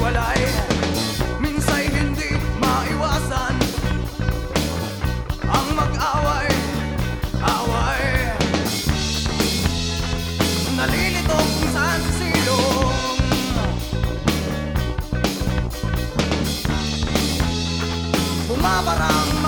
maghiwalay. Minsa'y hindi maiwasan Ang mag-away, away. Nalilito kung saan silong Bumabarang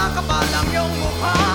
Makapalang yung mukha.